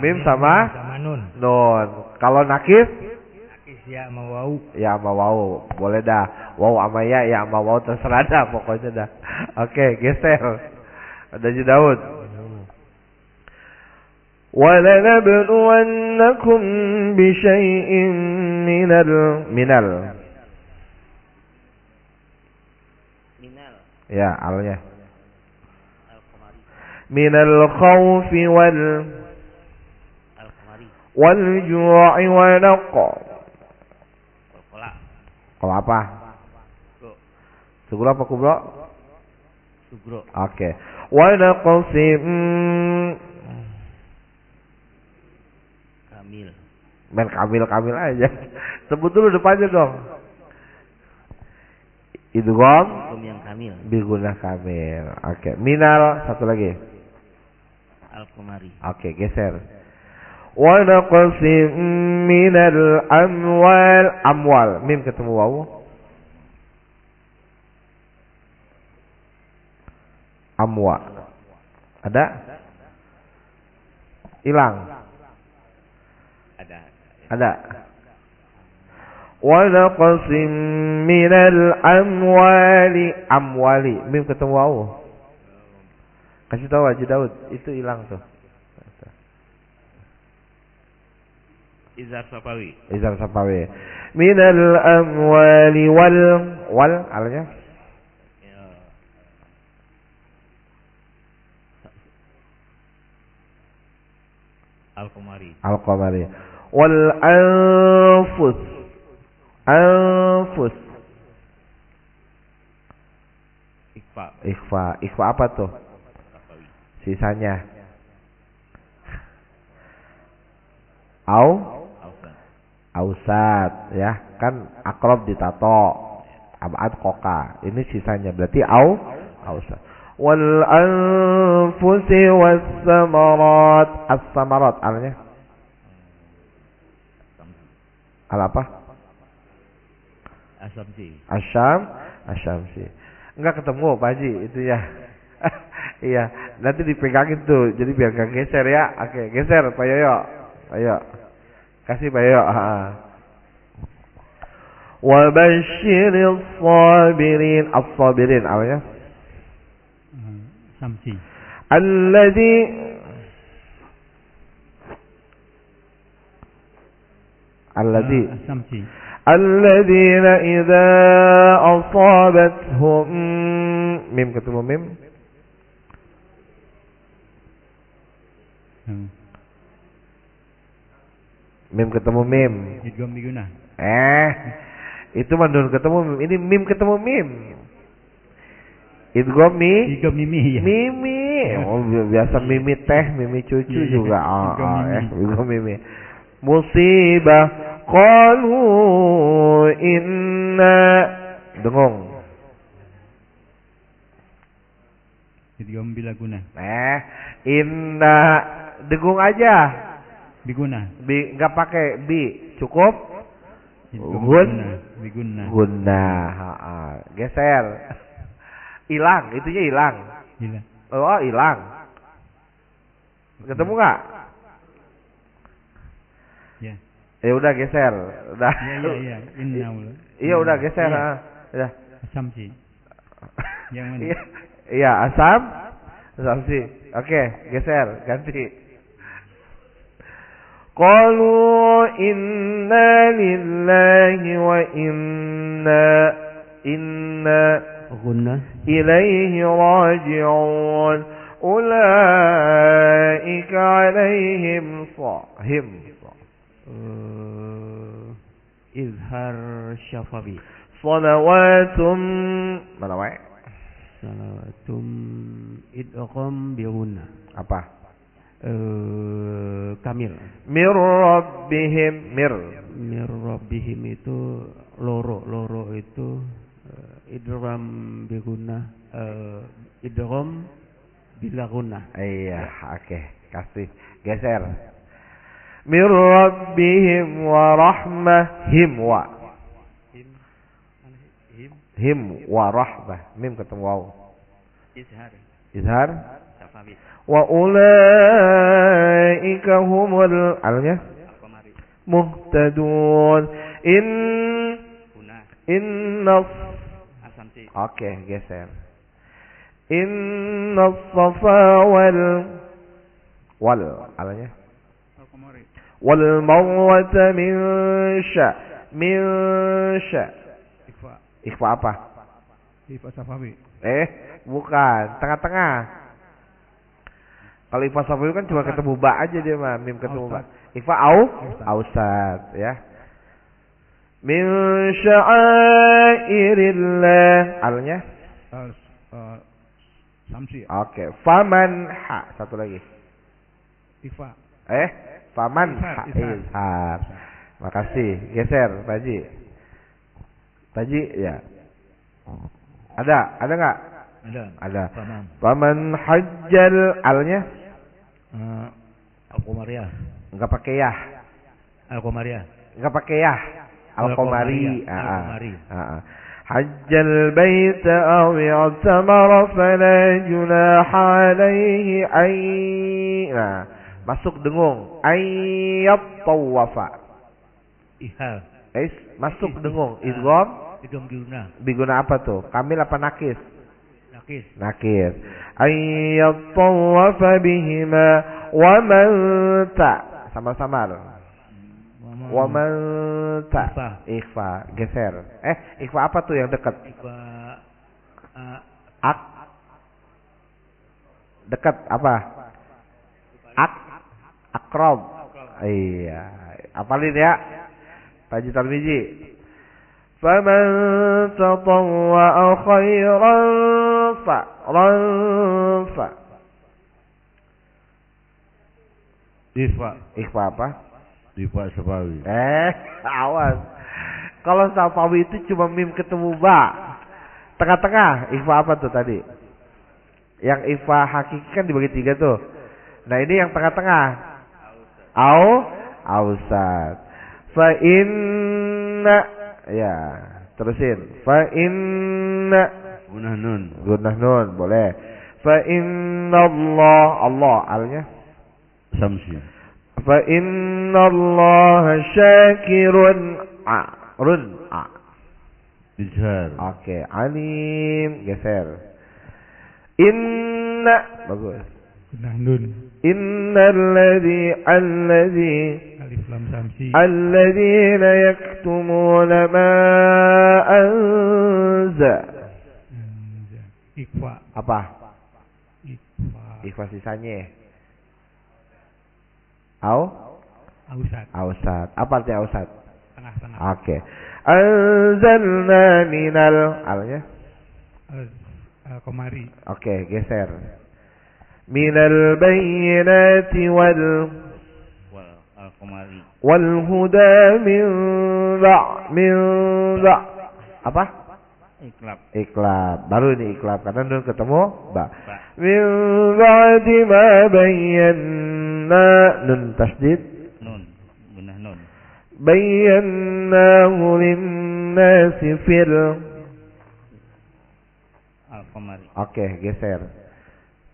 Mim sama sama nun. nun. Kalau nakis Nakis ya sama wau. ya sama wau. Boleh dah. Wau sama ya ya sama wau terserah dah pokoknya dah. Oke, geser. Ada Daud. ولنبلونكم بشيء من ال من ال minal ya alnya al-qamari من الخوف وال al-qamari والجوع ونق wal-qala kalau apa bro sugro apa kubro sugro oke ونقسم kamil main kamil kamil aja sebut dulu depannya dong idgham hukum yang kamil biguna kamil oke minal satu lagi al-qamari Oke, geser. Wa naqsim minal amwal amwal. Mim ketemu wawu. Amwa. Ada? Hilang. Ada Ada. Wa naqsim minal amwali amwali. Mim ketemu wawu. Kasih tahu Haji Daud, itu hilang tuh. izar sapawi Izar Sapawi. Minal amwali wal wal alnya ya. al-qamari al qamari wal anfus. Anfus. Ikfa ikhfa. Ikhfa apa tuh? Sisanya. Au? Ausat ya. Kan akrob ditato abad koka. Ini sisanya. Berarti au? Ausat. Wal anfusi was samarat. As samarat alnya Al apa? Asyamsi. asam asyamsi. Enggak ketemu Pak Haji itu ya. iya, nanti dipegangin tuh. Jadi biar gak geser ya. Oke, geser Pak Yoyo. Ayo. Kasih Pak Yoyo. Wa basyiril sabirin. As-sabirin apa ya? Hmm, Samsi. Alladzi الذي Samsi. الذين إذا أصابتهم ميم ketemu mim mim ketemu mim Idgham biguna. eh itu mandun ketemu mim ini mim ketemu mim idgham mi Idgham mimi ya. mimi oh bi- biasa mimi teh mimi cucu Iya, iya. juga ah Idgham ah, eh mimi. idgham mimi musibah qalu inna. Dengung Idgham bilaguna. eh inna. Dengung aja. Biguna. bi nggak pakai bi. Cukup? Gun. biguna. Guna. Ha, ha. geser. Hilang. Itunya hilang. Gila. oh hilang. Ketemu nggak Ya. ya udah geser udah Iya iya iya. Inna ula. iya udah geser Iya. ah. udah Samsi. Yang mana? iya iya asam asam sih oke geser ganti قالوا إنا لله وإنا إنا غنة إليه راجعون أولئك عليهم صاهم Eh, Izhar Syafabi. Salawatum salawat? Salawatum idqam biruna. Apa? Eh Kamil. Mir rabbihim mir. Mir rabbihim itu loro, loro itu eh, uh, idram biruna. Uh, eh, idram bila guna. Iya, oke. Okay. Kasih geser mir rabbihim wa rahmah him wa. Him wa rahmah. Mim ketemu waw. Izhar. Izhar. Wa ulaika humul alnya? Muhtadun. In inna oke geser. Inna safa wal wal alnya Al-Qamari. wal marwata min sya min sya Ikhfa. ikhfa apa? Ikhfa safawi. eh bukan. Tengah-tengah. Kalau ikhfa safawi kan cuma ketemu ba aja dia mah mim ketemu ba. Ikhfa au? Ausat ya. Min sya'airillah alnya? Samsi. oke. Faman ha. Satu lagi. Ikhfa. eh faman Izhar, ha izhar. izhar makasih geser Taji Taji ya ada ada nggak Ada. ada Tamam. faman hajjal alnya Uh, Al-Qamariyah. nggak pakai ya Al-Qamariyah. nggak pakai ya Al-Qamari. al-qamari Ah, ah. Al-Qamari. Ah, ah. hajjal bait aw masuk dengung. Ayyat tawafa Ihal. Masuk dengung. Idgham Idom diuna. biguna apa tuh? Kamil apa nakis? Nakis. nakis. Ayyat tawafa bihima. Wa man ta. Sama-sama wa man ta. Ikhfa. ikhfa. Geser. Eh ikhfa apa tuh yang dekat? Ikhfa. Uh, ak. Dekat apa? Ak akrob iya. Apalin ya? Taji Tarmizi faman tatawwa'a khairan fa ran fa. Ifa. ikhfa apa? Ifa Safawi. eh awas. Kalau Safawi itu cuma mim ketemu ba. Tengah-tengah. Ikhfa apa tuh tadi? Yang ikhfa hakiki kan dibagi tiga tuh. Nah ini yang tengah-tengah au ausat fa inna ya terusin fa inna Gunah nun. gunah nun boleh fa inna Allah Allah alnya Samsi. fa inna Allah syakirun a run a Izhar. Oke, alim geser. Inna bagus. Nah nun. Innal ladzi alladzi Alif lam samsi. الذين يكتمون ما أنزل Ikhfa. apa Ikhfa. ikhfa sisanya au Ausat. ausat apa artinya ausat Tengah-tengah. oke anzalna minal alnya Al-Qamari. oke geser minal bayyinati wal Al-Qamari. wal huda min ba min ba apa? Iklab. iklab. Baru ini iklab. Karena nun ketemu. Ba. Min ba'di ma bayyana nun. Tasdid. Nun. Gunah nun. bayyanahu linnasi fil Al-Qamari. oke geser.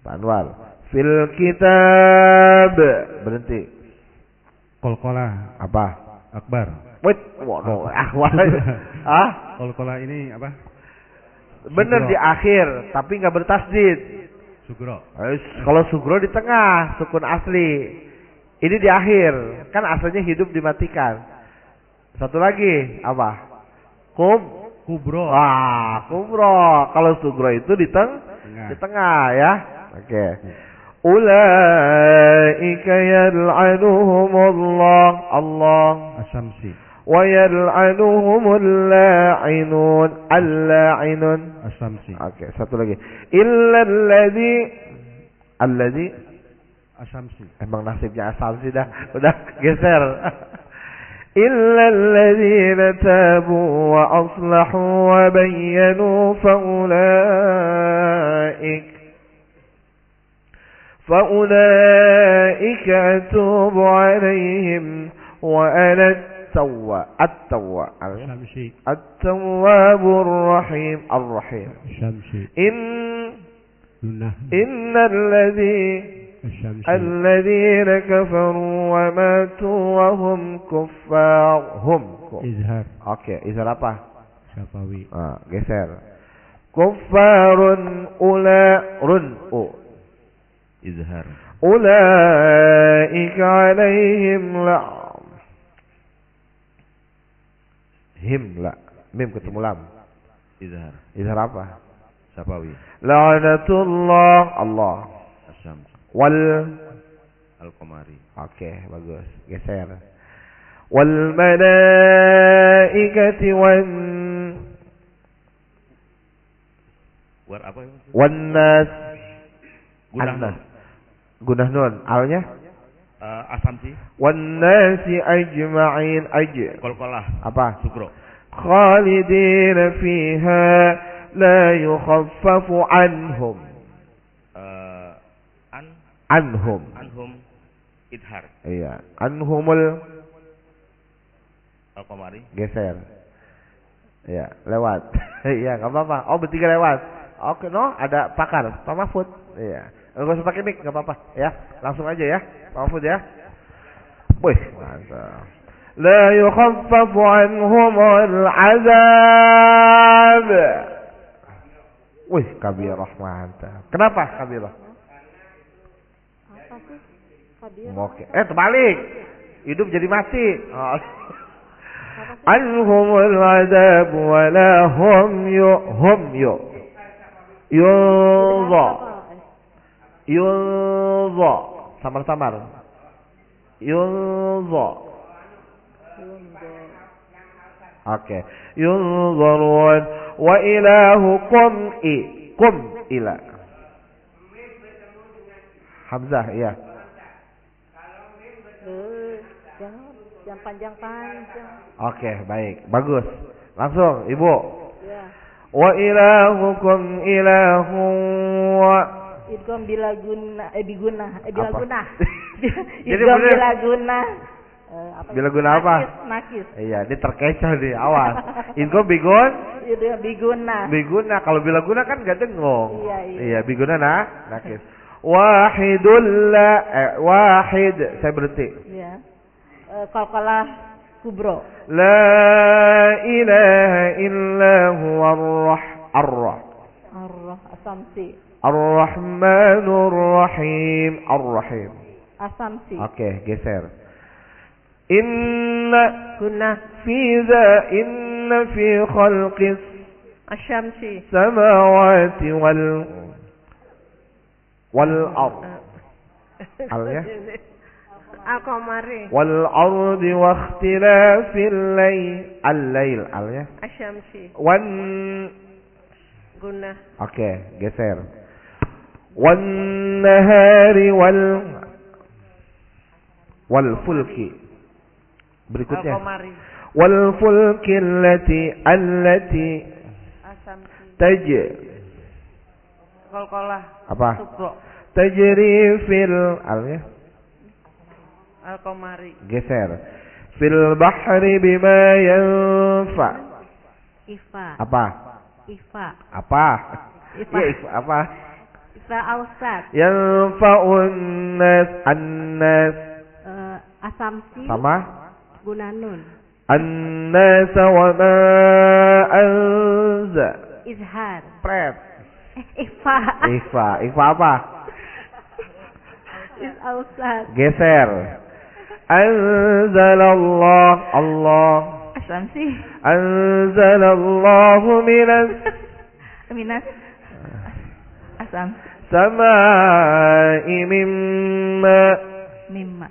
Pak Anwar fil kitab berhenti Kolkola. apa Akbar. wait waduh ahwal ah Kolkola ini apa? bener Sugro. di akhir tapi nggak bertasdid Sugro. Eh, Kalau sugro di tengah, sukun asli. Ini di akhir. Kan aslinya hidup dimatikan. Satu lagi apa? Kub Kubro. Wah, kubro. Kalau sugro itu di teng Tengah. di tengah ya. Oke. أولئك يلعنهم الله الله الشمسي ويلعنهم اللاعنون اللاعنون الشمسي أوكي okay, satu lagi. Illa الذي alladhi Asamsi. Emang nasibnya Asamsi dah. Udah geser. إلا الذين تابوا وأصلحوا وبينوا فأولئك فأولئك أتوب عليهم وأنا التواب التواب. التواب الرحيم الرحيم. إن. إن الذي. الذين كفروا وماتوا وهم كفار هم Izhar. Oke, izar apa? Syafawi. Ah, geser. Kuffarun ularun u. Izhar. Ulaika alaihim la Him la. Mim ketemu lam. Izhar. Izhar apa? Sapawi. La'natullah Allah. Asam. Wal Al-Qamari. Oke, bagus. Geser. Wal malaikati wan War apa wan nas. Gunah gunah nun. Alnya? Uh, asamsi Wan nasi ajma'in aj. Kolkolah. Apa? Sukro. Khalidina fiha la yukhaffafu anhum. Uh, an anhum. Anhum idhar. Iya. Anhumul eh, Al-Qamari. Geser. Iya, lewat. Iya, enggak apa-apa. Oh, bertiga lewat. Oke, no, ada pakar, Pak Mahfud. Iya. Eh, enggak usah pakai mic, enggak apa-apa ya. Langsung aja ya. Mahfud ya. Wih, mantap. La yukhaffafu anhumul azab. Wih, kabirah mantap. Kenapa kabirah? Oke. Eh, terbalik. Hidup jadi mati. Oh. Anhumul azab wa la hum yu hum yu. Yudha. Yudha. Samar-samar. Deh. Oke. Yunzarun wa ilahukum i. Kum ila. Hamzah iya. Jangan yang panjang-panjang. Oke, baik. Bagus. Langsung, Ibu. Ya. Wa ilahukum ilahu wa Idgom bila guna eh biguna eh bila Apa? guna. Bener. bila guna. Eh, apa Bila guna apa? Nakis, nakis. Iya, ini terkecoh nih, awas. Info bigun, Itu biguna. biguna. Kalau bila guna kan gak dengung. Iya, iya. Iya, biguna nah, nakis. Wahidul la, eh, wahid. Saya berhenti. Ya. Eh, Qalqalah kubro. La ilaha illa huwa ar-rah, ar-rah. Arrah asamsi. الرحمن الرحيم الرحيم أسمسي أوكي جسر إن كنا في ذا إن في خلق الشمس السماوات وال والأرض القمر والأرض واختلاف الليل الليل الشمس وال قلنا أوكي جسر nahari wal fulki berikutnya allati Asamsi. taj Qalqalah apa? tajri fil alnya Al-Qamari. geser. fil bahri bima yanfa Ifa. apa? Ifa. apa? ya apa Ausat. yanfa'un nas annas Eh, asamsi. sama Gunanun. annas wa ma anza Izhar. pret Eh, Ifa. ifa ifa apa Is Ausat. geser Anzalallah Allah Asamsi. Anzalallahu minas Minas. Asam. Mimma.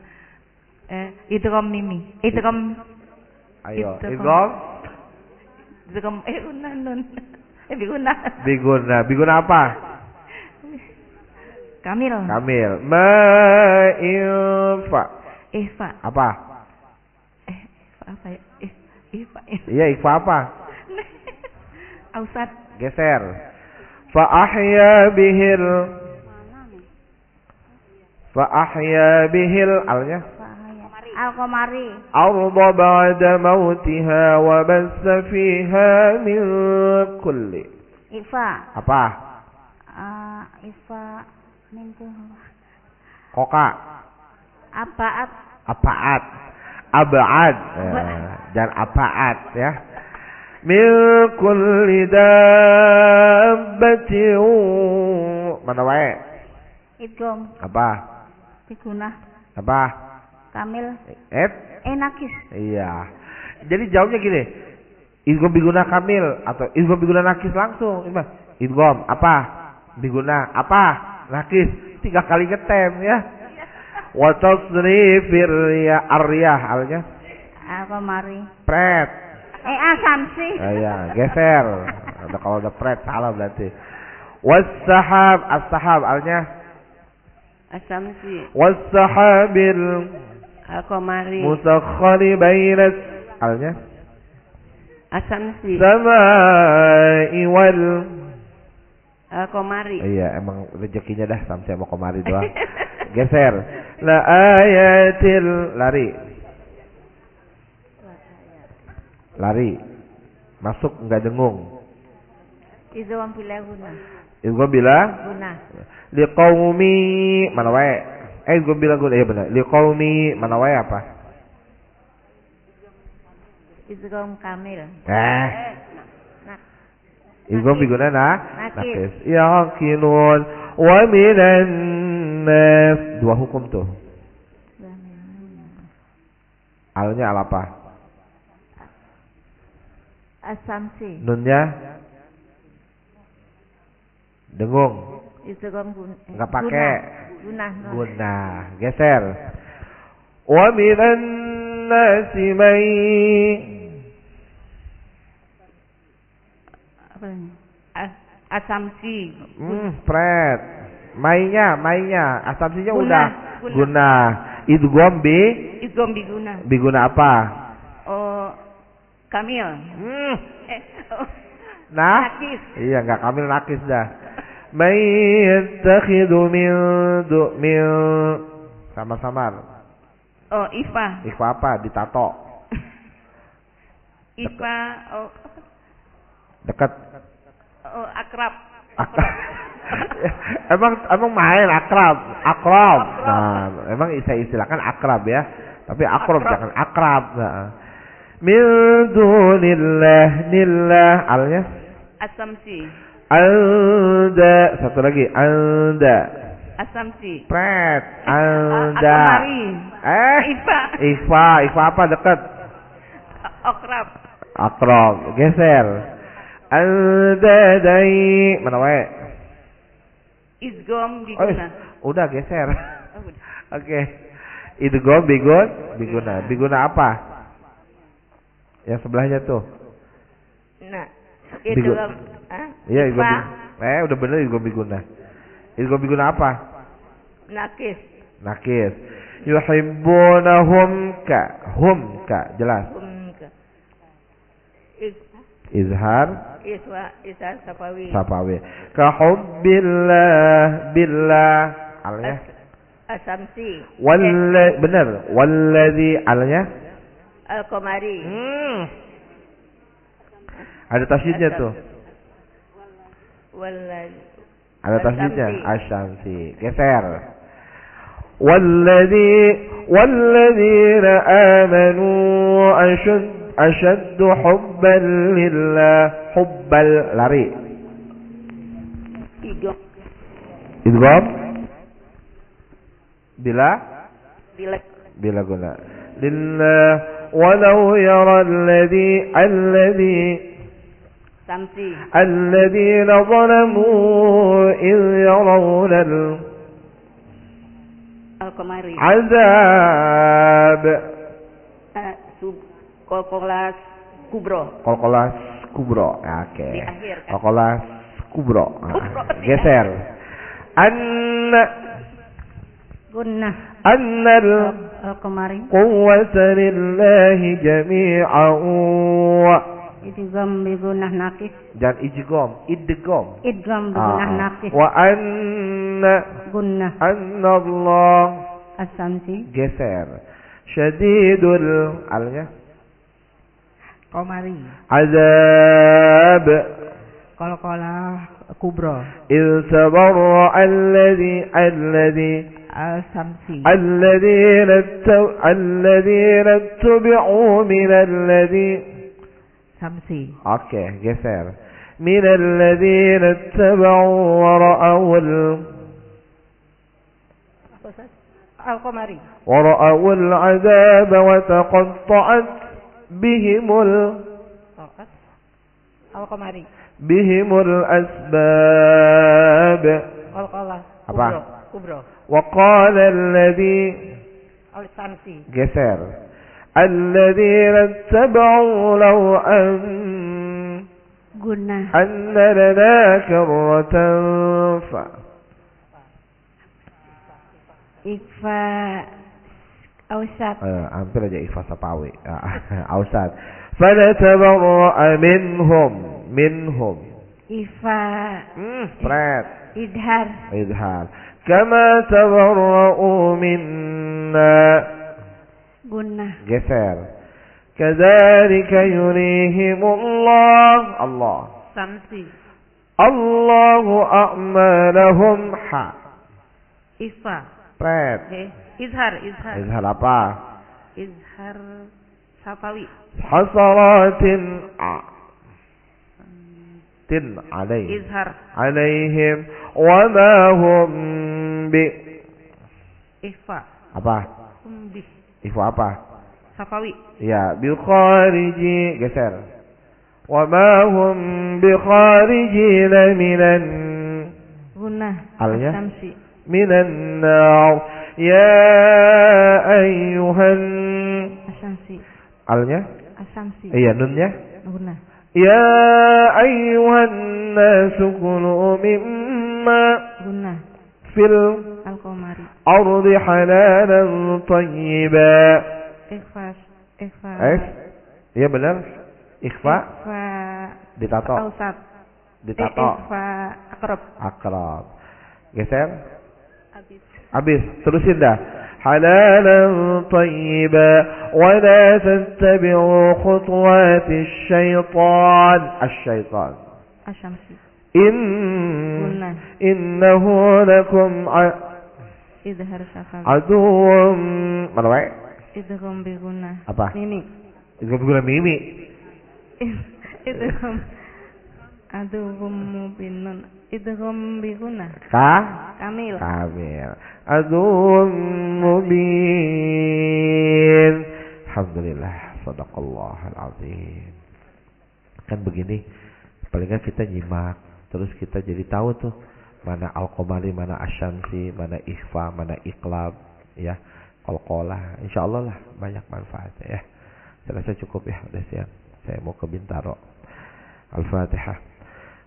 Eh, idrom mimi. Idrom. Ayo, Idgham. idgham Idrom. Eh, guna nun. Eh, biguna. biguna. Biguna apa? Kamil. Kamil. Ma infa. Ifa. Apa? Eh, apa ya? Eh. Iya, ikfa apa? Ausat. Geser. Fa ahya bihil Fa ahya bihil alnya Al-Qamari. أرض بعد موتها وبث فيها من كل Ifa. apa Ah, Ifa. Minggu. koka Abaat. apaat abad Eh, dan apaat ya min kulli dabbatin. Mana wae? Idgom. apa? Biguna. apa? Kamil. eh? Eh, nakis. iya. Jadi jawabnya gini idgom biguna kamil atau idgom biguna nakis langsung. Idgom apa? Biguna apa? Nakis. Tiga kali ngetem ya. Wa tasrifir ya aryah alnya Al-Qamari. pret Eh, Asamsi. Ah, ya geser ada kalau ada pret salah berarti was-sahab as-sahab alnya Asamsi. was-sahabil Al-Qamari. musakhkhari bainas alnya Asamsi. samai wal Al-Qamari. iya emang rezekinya dah sampai mau kemari doang geser la ayatil lari lari masuk nggak dengung Idgom bila guna. gua bilang Guna. liqaumi mana wae eh gua bilang gua iya benar liqaumi mana wae apa Idgom kamil. eh. Idgham biguna na Nakis. nakis. Yaqinun wa minan nas. Dua hukum tuh. Alnya al apa? Asamsi. Nunnya dengung. Idgom. Enggak pakai. Guna. Guna. Guna. Geser. Wa minan nasi man Apa ini? As- Asamsi. Hmm, pret. Mainnya, mainnya. Asumsinya Guna, udah. guna. Guna. Idgham bi Idgom biguna. biguna apa? Oh, kamil. Hmm. Eh, oh, Nah, nakis. iya nggak kamil nakis dah. Man yattakhidhu min du min sama-samar. Oh, Ifa. Ikhfa apa? Ditato. Ifa. Oh, Dekat. oh akrab. Akrab. emang emang main akrab, akrab. Nah, emang saya istilahkan akrab ya. Tapi akrab, Akrab. jangan akrab. Nah. Min dunillah nillah alnya Asamsi. anda satu lagi anda Asamsi. pret Ah, anda Akamari. eh Ifa. Ikhfa, ikhfa apa dekat? Akrab. Akrab, geser. Anda dai mana wae? Idgom Oh, biguna. udah geser. Oh, udah. Oke. Itu go bigun, biguna. Biguna apa? Yang sebelahnya tuh. Nah, itu Bigun. ah, Iya, Ifa. Eh, udah bener itu biguna. Itu biguna apa? Nakis. Nakis. Yuhibbunahum ka. Hum ka. Jelas. Um, ke- Is- Izhar Iswa, Isa Sapawi. sapawi. Ka hubbillah billah. Alnya. As- Asamsi. Walla bener. Walladzi alnya Al-Qamari. Hmm. Ada tasydidnya tuh. Walladzi. Ada tasydidnya. Asyamsi. Asyamsi. Geser. والذي والذين آمنوا أشد أشد حبا لله حب lari Idgom. idgham bila Bila bila guna. Lillah walau yara alladhi alladhi Samsi. الذين ظلموا إذ يرون Al-Qamari. العذاب Eh, sub Kolkolas Kubro. Kolkolas kubro Ya, Oke Di akhir, kan? Kolkolas kubro Ah, Kubro, di Geser An Gunnah. أن kemarin. Kuwasanillahi lillahi jami'an wa idgham bi gunah naqis. Dan idgham idgham. Idgham bi ah, gunah ah. naqis. Wa anna gunnah. anna Allah asamsi geser. Syadidul alnya? Komari azab. Kalau-kalau. Kubro. إذ تبرأ الذي الذي. الذين الذين اتبعوا من الذي Samsi. Oke, geser. من الذين اتبعوا ورأوا ال... ورأوا العذاب وتقطعت بهم ال... Al-Qamari. بهم الأسباب. Apa? Kubro. وقال الذي Al-Samsi. geser الذين اتبعوا لو أن Gunnah. أن لنا كرة ف... Ausat. آه، hampir aja ikhfa sapawi Ausad فنتبرأ منهم minhum. Ifa. Hmm, pret. Idhar. Idhar. Kama tabarra'u minna. Gunnah. Geser. Kadzalika yurihimullah. Allah. Allah. Samsi. Allahu a'malahum ha. Ifa. Pret. Okay. Izhar, izhar. Izhar apa? Izhar safawi. Hasaratin a tin alaih. Izhar. Alaihim. Wa ma hum bi. Ifa. Apa? Hum bi. Apa? Safawi. Ya, bi khariji geser. Wa ma hum bi kharijin minan Guna. Alnya. Samsi. Minan na'u. Ya ayyuhan. Asamsi. Alnya? Asamsi. Iya, nunnya? Gunnah. يا أيها الناس كلوا مما Gunnah. في الأرض Al-Qamari. حلالا طيبا Ikhfas. Ikhfa. Eh, iya benar. Ikhfa Ikhfa. ditato, Ausat. ditato. Eh, Ikhfa. Akrab. Akrab. Geser. Habis. Habis. Terusin dah. حلالا طيبا ولا تتبعوا خطوات الشيطان. الشيطان. إن إنه لكم عدو عدو مروع إدغم بغنى. apa ميمي. إدغم بغنى mimi عدو مبين. Idgham bi gunnah. Ka? Kamil. Kamil. Aduh mubin. Alhamdulillah. Sadaqallahul azim. Kan begini. Paling nggak kita nyimak. Terus kita jadi tahu tuh. Mana al-qamari, mana asyamsi, mana ikhfa, mana iqlab. Ya. Qalqalah. Insya Allah lah. Banyak manfaatnya ya. Saya rasa cukup ya. Udah siang. Saya mau ke Bintaro. Al-Fatihah.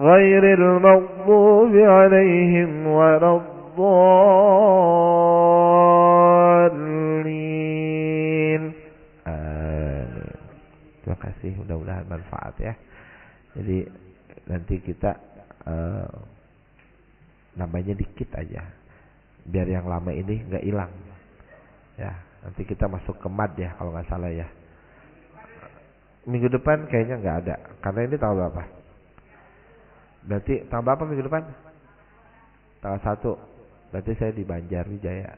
غير المغضوب عليهم ولا الضالين Amin. Terima kasih mudah-mudahan manfaat ya. Jadi nanti kita eh, namanya dikit aja. Biar yang lama ini nggak hilang. Ya, Nanti kita masuk ke mad ya kalau nggak salah ya. Minggu depan kayaknya nggak ada karena ini tanggal berapa? Berarti tanggal berapa minggu depan? Tanggal satu. Berarti saya di Banjarwijaya.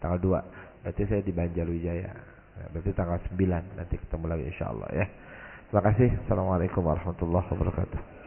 Tanggal dua. Berarti saya di Banjarwijaya. Ya, Berarti tanggal 9 nanti ketemu lagi insya Allah ya. Terima kasih. Assalamualaikum warahmatullahi wabarakatuh.